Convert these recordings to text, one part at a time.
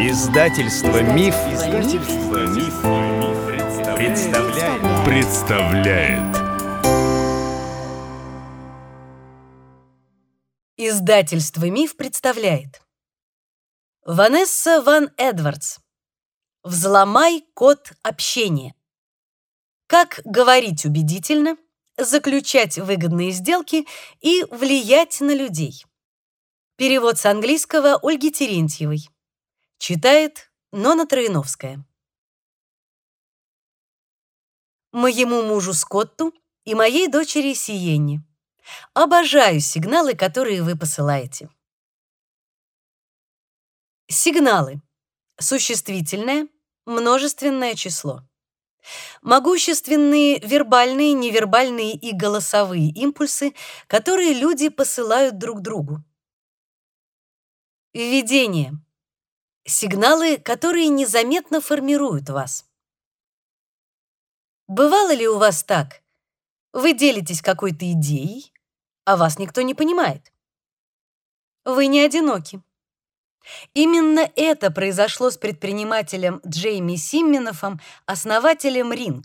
Издательство Миф, Издательство Миф, представляет. представляет. Издательство Миф представляет. Ванесса Ван Эдвардс. Взломай код общения. Как говорить убедительно, заключать выгодные сделки и влиять на людей. Перевод с английского Ольги Терентьевой. Читает Нона Троиновская. Моему мужу Скотту и моей дочери Сиенне. Обожаю сигналы, которые вы посылаете. Сигналы. Существительное, множественное число. Могущественные вербальные, невербальные и голосовые импульсы, которые люди посылают друг другу. Введение. Сигналы, которые незаметно формируют вас. Бывало ли у вас так? Вы делитесь какой-то идеей, а вас никто не понимает. Вы не одиноки. Именно это произошло с предпринимателем Джейми Симминофом, основателем Ring.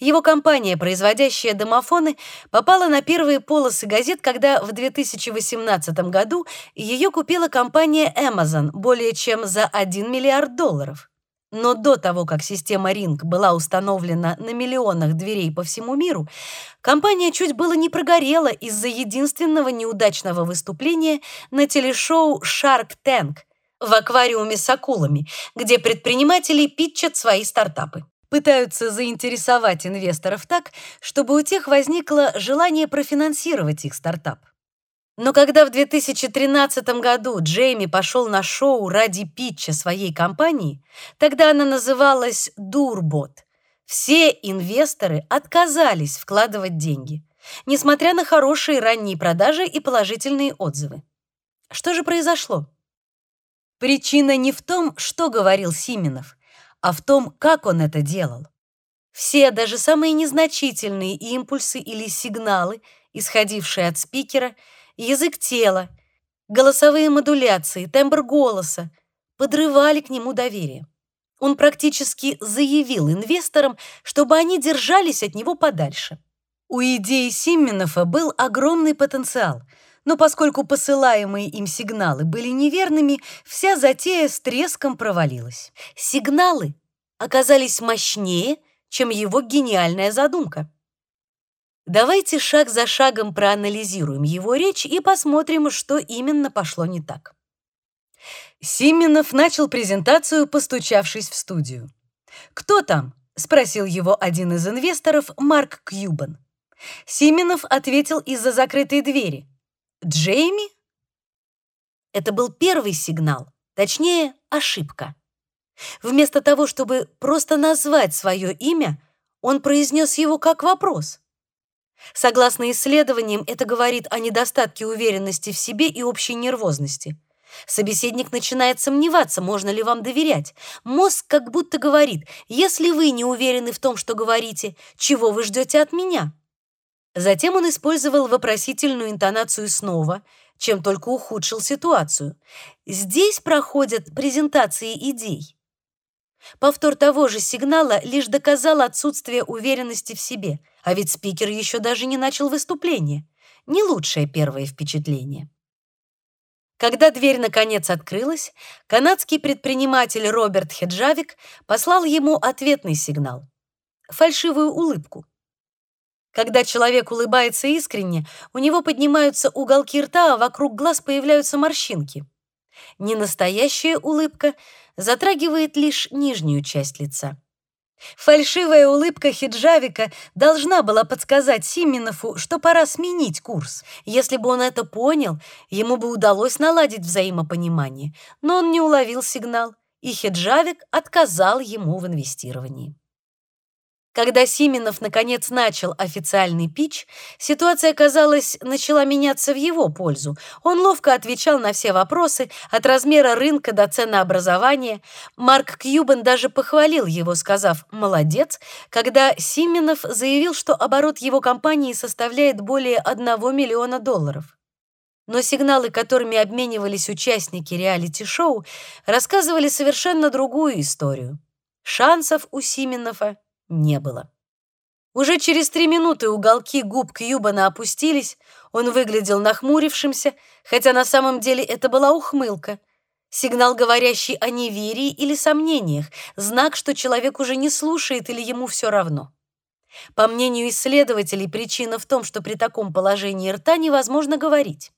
Его компания, производящая домофоны, попала на первые полосы газет, когда в 2018 году ее купила компания Amazon более чем за 1 миллиард долларов. Но до того, как система Ring была установлена на миллионах дверей по всему миру, компания чуть было не прогорела из-за единственного неудачного выступления на телешоу Shark Tank в аквариуме с акулами, где предприниматели питчат свои стартапы пытаются заинтересовать инвесторов так, чтобы у тех возникло желание профинансировать их стартап. Но когда в 2013 году Джейми пошел на шоу ради питча своей компании, тогда она называлась Дурбот, все инвесторы отказались вкладывать деньги, несмотря на хорошие ранние продажи и положительные отзывы. Что же произошло? Причина не в том, что говорил Сименов, а в том, как он это делал. Все, даже самые незначительные импульсы или сигналы, исходившие от спикера, язык тела, голосовые модуляции, тембр голоса, подрывали к нему доверие. Он практически заявил инвесторам, чтобы они держались от него подальше. У идеи Симменофа был огромный потенциал, но поскольку посылаемые им сигналы были неверными, вся затея с треском провалилась. Сигналы оказались мощнее, чем его гениальная задумка. Давайте шаг за шагом проанализируем его речь и посмотрим, что именно пошло не так. Сименов начал презентацию, постучавшись в студию. «Кто там?» — спросил его один из инвесторов, Марк Кьюбан. Сименов ответил из-за закрытой двери. Джейми? Это был первый сигнал, точнее, ошибка. Вместо того, чтобы просто назвать свое имя, он произнес его как вопрос. Согласно исследованиям, это говорит о недостатке уверенности в себе и общей нервозности. Собеседник начинает сомневаться, можно ли вам доверять. Мозг как будто говорит, если вы не уверены в том, что говорите, чего вы ждете от меня? Затем он использовал вопросительную интонацию снова, чем только ухудшил ситуацию. Здесь проходят презентации идей. Повтор того же сигнала лишь доказал отсутствие уверенности в себе, а ведь спикер еще даже не начал выступление. Не лучшее первое впечатление. Когда дверь наконец открылась, канадский предприниматель Роберт Хеджавик послал ему ответный сигнал фальшивую улыбку. Когда человек улыбается искренне, у него поднимаются уголки рта, а вокруг глаз появляются морщинки. Ненастоящая улыбка затрагивает лишь нижнюю часть лица. Фальшивая улыбка Хиджавика должна была подсказать Симинову, что пора сменить курс. Если бы он это понял, ему бы удалось наладить взаимопонимание, но он не уловил сигнал, и Хиджавик отказал ему в инвестировании. Когда Сименов наконец начал официальный пич, ситуация, казалось, начала меняться в его пользу. Он ловко отвечал на все вопросы, от размера рынка до ценообразования. Марк Кьюбан даже похвалил его, сказав «молодец», когда Сименов заявил, что оборот его компании составляет более 1 миллиона долларов. но сигналы, которыми обменивались участники реалити-шоу, рассказывали совершенно другую историю. Шансов у Сименова не было. Уже через три минуты уголки губ Кьюбана опустились, он выглядел нахмурившимся, хотя на самом деле это была ухмылка. Сигнал, говорящий о неверии или сомнениях, знак, что человек уже не слушает или ему все равно. По мнению исследователей, причина в том, что при таком положении рта невозможно говорить.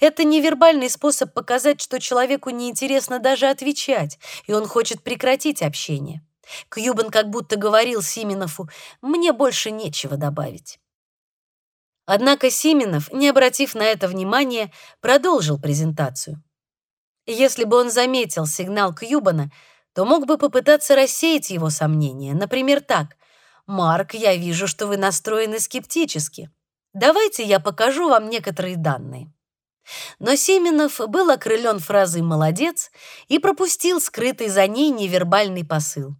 Это невербальный способ показать, что человеку неинтересно даже отвечать, и он хочет прекратить общение. Кьюбан как будто говорил Симинову: "Мне больше нечего добавить". Однако Сименов, не обратив на это внимания, продолжил презентацию. Если бы он заметил сигнал Кьюбана, то мог бы попытаться рассеять его сомнения. Например, так: "Марк, я вижу, что вы настроены скептически. Давайте я покажу вам некоторые данные". Но Семенов был окрылен фразой «молодец» и пропустил скрытый за ней невербальный посыл.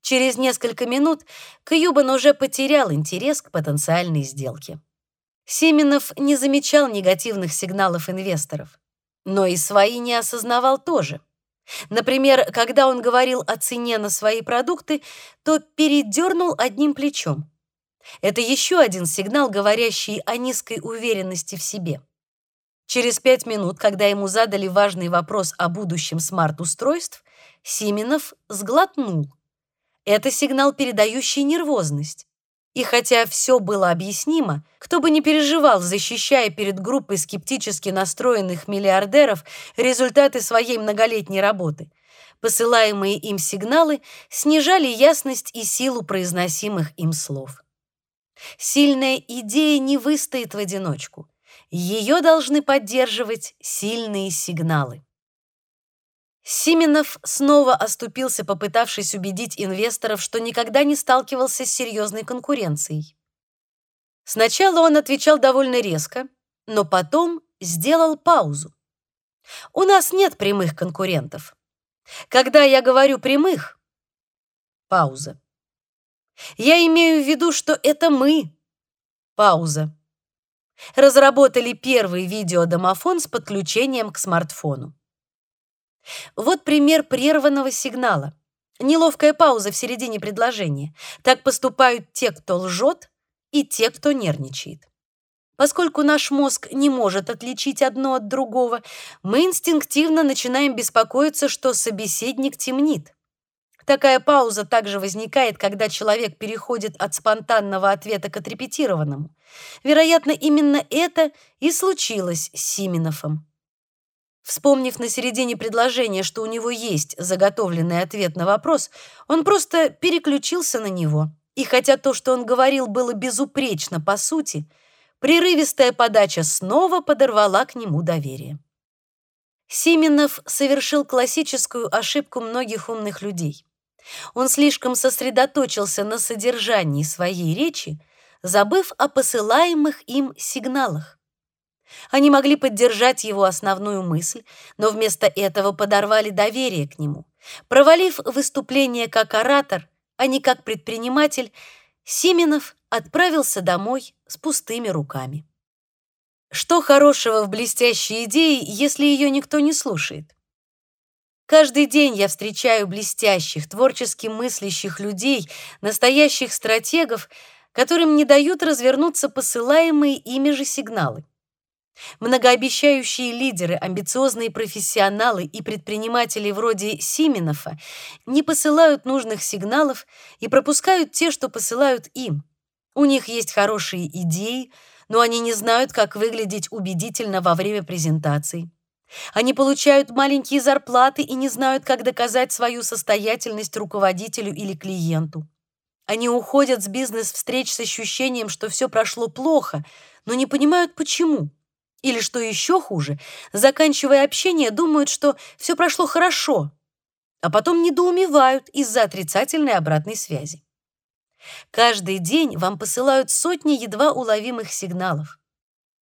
Через несколько минут Кьюбан уже потерял интерес к потенциальной сделке. Семенов не замечал негативных сигналов инвесторов, но и свои не осознавал тоже. Например, когда он говорил о цене на свои продукты, то передернул одним плечом. Это еще один сигнал, говорящий о низкой уверенности в себе. Через пять минут, когда ему задали важный вопрос о будущем смарт-устройств, Сименов сглотнул. Это сигнал, передающий нервозность. И хотя все было объяснимо, кто бы ни переживал, защищая перед группой скептически настроенных миллиардеров результаты своей многолетней работы, посылаемые им сигналы снижали ясность и силу произносимых им слов. Сильная идея не выстоит в одиночку. Ее должны поддерживать сильные сигналы. Сименов снова оступился, попытавшись убедить инвесторов, что никогда не сталкивался с серьезной конкуренцией. Сначала он отвечал довольно резко, но потом сделал паузу. У нас нет прямых конкурентов. Когда я говорю прямых, пауза. Я имею в виду, что это мы. Пауза разработали первый видеодомофон с подключением к смартфону. Вот пример прерванного сигнала. Неловкая пауза в середине предложения. Так поступают те, кто лжет, и те, кто нервничает. Поскольку наш мозг не может отличить одно от другого, мы инстинктивно начинаем беспокоиться, что собеседник темнит. Такая пауза также возникает, когда человек переходит от спонтанного ответа к отрепетированному. Вероятно, именно это и случилось с Сименовым. Вспомнив на середине предложения, что у него есть заготовленный ответ на вопрос, он просто переключился на него. И хотя то, что он говорил, было безупречно по сути, прерывистая подача снова подорвала к нему доверие. Сименов совершил классическую ошибку многих умных людей. Он слишком сосредоточился на содержании своей речи, забыв о посылаемых им сигналах. Они могли поддержать его основную мысль, но вместо этого подорвали доверие к нему. Провалив выступление как оратор, а не как предприниматель, Сименов отправился домой с пустыми руками. Что хорошего в блестящей идее, если ее никто не слушает? Каждый день я встречаю блестящих, творчески мыслящих людей, настоящих стратегов, которым не дают развернуться посылаемые ими же сигналы. Многообещающие лидеры, амбициозные профессионалы и предприниматели вроде Сименова не посылают нужных сигналов и пропускают те, что посылают им. У них есть хорошие идеи, но они не знают, как выглядеть убедительно во время презентаций. Они получают маленькие зарплаты и не знают, как доказать свою состоятельность руководителю или клиенту. Они уходят с бизнес-встреч с ощущением, что все прошло плохо, но не понимают почему. Или что еще хуже, заканчивая общение, думают, что все прошло хорошо, а потом недоумевают из-за отрицательной обратной связи. Каждый день вам посылают сотни едва уловимых сигналов.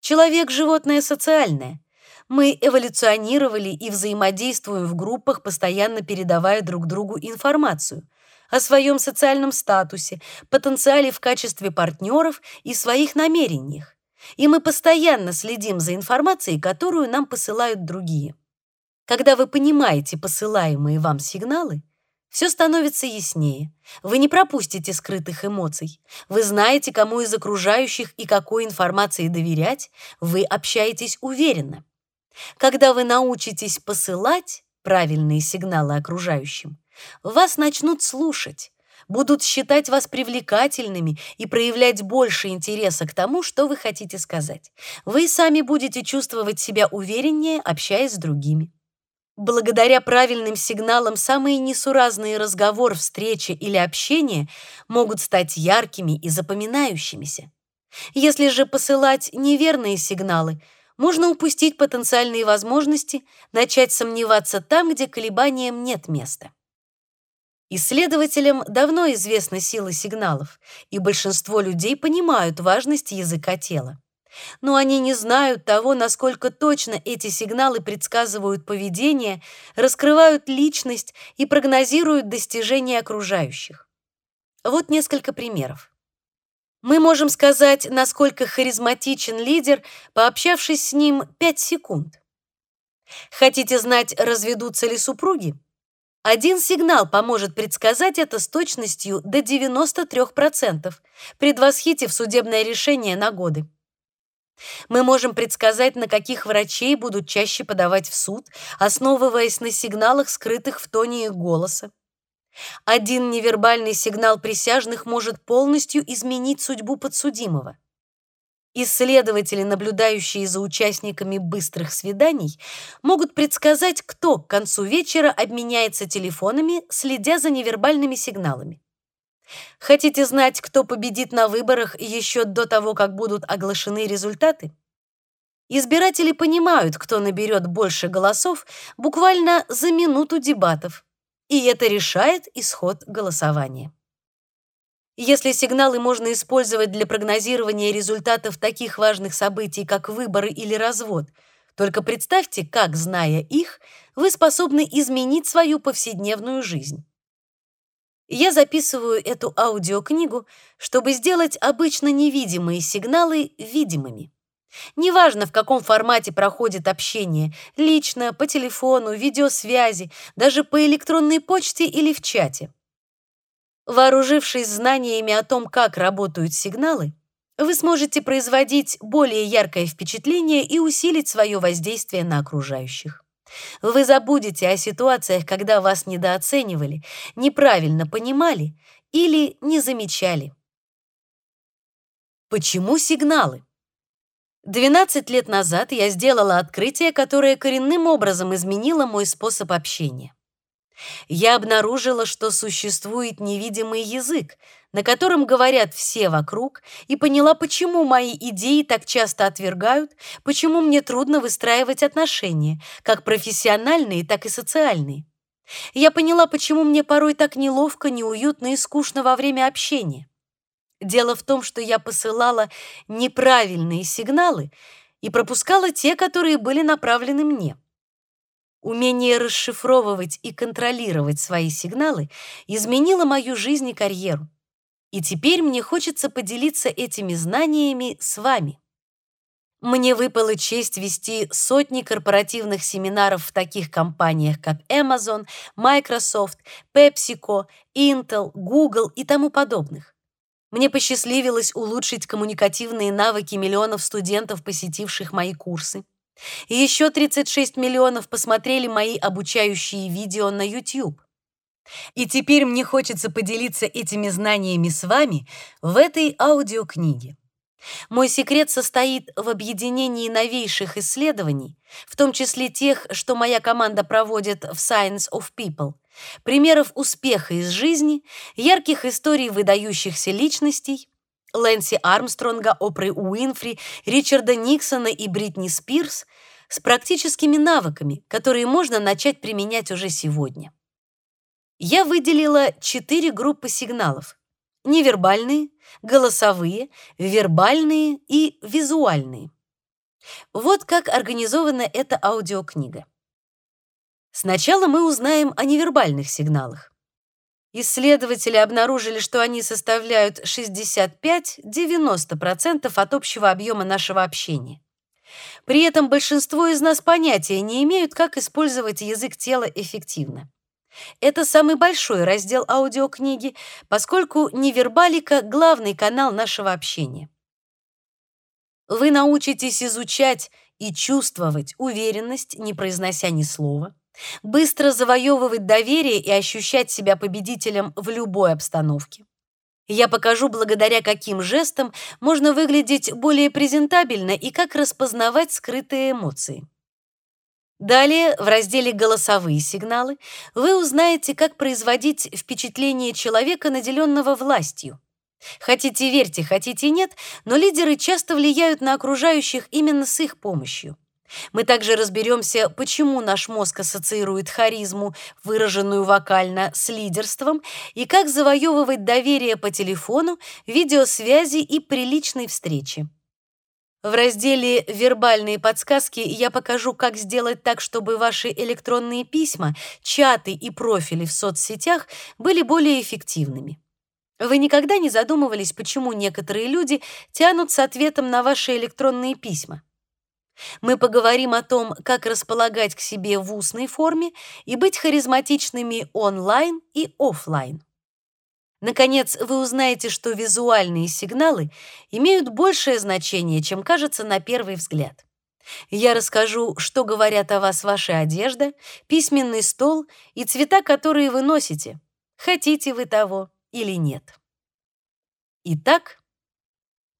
Человек животное социальное. Мы эволюционировали и взаимодействуем в группах, постоянно передавая друг другу информацию о своем социальном статусе, потенциале в качестве партнеров и своих намерениях. И мы постоянно следим за информацией, которую нам посылают другие. Когда вы понимаете посылаемые вам сигналы, все становится яснее. Вы не пропустите скрытых эмоций. Вы знаете, кому из окружающих и какой информации доверять. Вы общаетесь уверенно. Когда вы научитесь посылать правильные сигналы окружающим, вас начнут слушать, будут считать вас привлекательными и проявлять больше интереса к тому, что вы хотите сказать. Вы сами будете чувствовать себя увереннее, общаясь с другими. Благодаря правильным сигналам самые несуразные разговоры, встречи или общение могут стать яркими и запоминающимися. Если же посылать неверные сигналы, можно упустить потенциальные возможности, начать сомневаться там, где колебаниям нет места. Исследователям давно известна сила сигналов, и большинство людей понимают важность языка тела. Но они не знают того, насколько точно эти сигналы предсказывают поведение, раскрывают личность и прогнозируют достижения окружающих. Вот несколько примеров. Мы можем сказать, насколько харизматичен лидер, пообщавшись с ним 5 секунд. Хотите знать, разведутся ли супруги? Один сигнал поможет предсказать это с точностью до 93%, предвосхитив судебное решение на годы. Мы можем предсказать, на каких врачей будут чаще подавать в суд, основываясь на сигналах, скрытых в тоне их голоса. Один невербальный сигнал присяжных может полностью изменить судьбу подсудимого. Исследователи, наблюдающие за участниками быстрых свиданий, могут предсказать, кто к концу вечера обменяется телефонами, следя за невербальными сигналами. Хотите знать, кто победит на выборах еще до того, как будут оглашены результаты? Избиратели понимают, кто наберет больше голосов буквально за минуту дебатов, и это решает исход голосования. Если сигналы можно использовать для прогнозирования результатов таких важных событий, как выборы или развод, только представьте, как, зная их, вы способны изменить свою повседневную жизнь. Я записываю эту аудиокнигу, чтобы сделать обычно невидимые сигналы видимыми. Неважно, в каком формате проходит общение, лично, по телефону, видеосвязи, даже по электронной почте или в чате. Вооружившись знаниями о том, как работают сигналы, вы сможете производить более яркое впечатление и усилить свое воздействие на окружающих. Вы забудете о ситуациях, когда вас недооценивали, неправильно понимали или не замечали. Почему сигналы? 12 лет назад я сделала открытие, которое коренным образом изменило мой способ общения я обнаружила, что существует невидимый язык, на котором говорят все вокруг, и поняла, почему мои идеи так часто отвергают, почему мне трудно выстраивать отношения, как профессиональные, так и социальные. Я поняла, почему мне порой так неловко, неуютно и скучно во время общения. Дело в том, что я посылала неправильные сигналы и пропускала те, которые были направлены мне. Умение расшифровывать и контролировать свои сигналы изменило мою жизнь и карьеру. И теперь мне хочется поделиться этими знаниями с вами. Мне выпала честь вести сотни корпоративных семинаров в таких компаниях, как Amazon, Microsoft, PepsiCo, Intel, Google и тому подобных. Мне посчастливилось улучшить коммуникативные навыки миллионов студентов, посетивших мои курсы. И еще 36 миллионов посмотрели мои обучающие видео на YouTube. И теперь мне хочется поделиться этими знаниями с вами в этой аудиокниге. Мой секрет состоит в объединении новейших исследований, в том числе тех, что моя команда проводит в Science of People, примеров успеха из жизни, ярких историй выдающихся личностей, Лэнси Армстронга, Опры Уинфри, Ричарда Никсона и Бритни Спирс с практическими навыками, которые можно начать применять уже сегодня. Я выделила четыре группы сигналов: невербальные, голосовые, вербальные и визуальные. Вот как организована эта аудиокнига. Сначала мы узнаем о невербальных сигналах. Исследователи обнаружили, что они составляют 65-90% от общего объема нашего общения. При этом большинство из нас понятия не имеют, как использовать язык тела эффективно. Это самый большой раздел аудиокниги, поскольку невербалика — главный канал нашего общения. Вы научитесь изучать и чувствовать уверенность, не произнося ни слова, быстро завоевывать доверие и ощущать себя победителем в любой обстановке. Я покажу, благодаря каким жестам можно выглядеть более презентабельно и как распознавать скрытые эмоции. Далее, в разделе «Голосовые сигналы» вы узнаете, как производить впечатление человека, наделенного властью. Хотите верьте, хотите нет, но лидеры часто влияют на окружающих именно с их помощью. Мы также разберемся, почему наш мозг ассоциирует харизму, выраженную вокально, с лидерством, и как завоевывать доверие по телефону, видеосвязи и приличной встрече. В разделе «Вербальные подсказки» я покажу, как сделать так, чтобы ваши электронные письма, чаты и профили в соцсетях были более эффективными. Вы никогда не задумывались, почему некоторые люди тянут с ответом на ваши электронные письма? Мы поговорим о том, как располагать к себе в устной форме и быть харизматичными онлайн и офлайн. Наконец, вы узнаете, что визуальные сигналы имеют большее значение, чем кажется на первый взгляд. Я расскажу, что говорят о вас ваша одежда, письменный стол и цвета, которые вы носите. Хотите вы того или нет. Итак,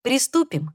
приступим.